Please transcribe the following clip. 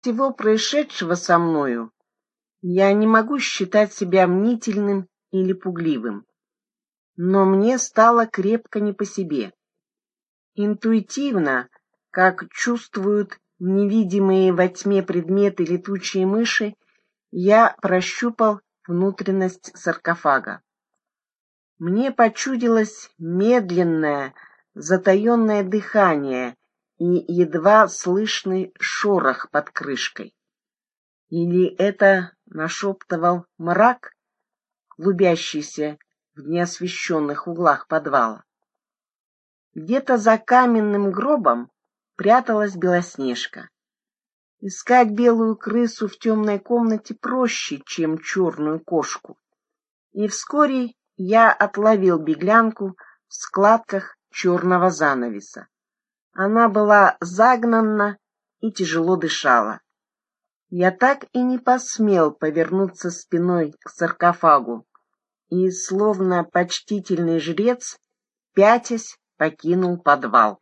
всего происшедшего со мною я не могу считать себя мнительным или пугливым. Но мне стало крепко не по себе. Интуитивно, как чувствуют невидимые во тьме предметы летучие мыши, я прощупал внутренность саркофага. Мне почудилось медленное, затаенное дыхание и едва слышный шорох под крышкой. Или это нашептывал мрак, клубящийся в неосвещенных углах подвала. Где-то за каменным гробом пряталась Белоснежка. Искать белую крысу в темной комнате проще, чем черную кошку. И вскоре я отловил беглянку в складках черного занавеса. Она была загнана и тяжело дышала. Я так и не посмел повернуться спиной к саркофагу и, словно почтительный жрец, пятясь, покинул подвал.